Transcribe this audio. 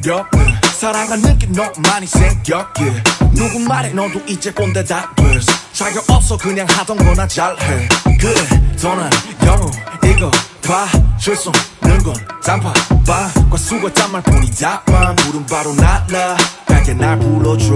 새벽은 사랑하는 게 너무 많이 생겨? Yeah. 누구 말에 너도 이제 본대 다 됐어. 자격 없어 그냥 하던 거나 잘해. 그래 더난 영웅 이거 봐줄 수 없는 건 단팥빵과 수고 짠말 뿐이다만 부른 바로 날라 밝게 날 불러줘.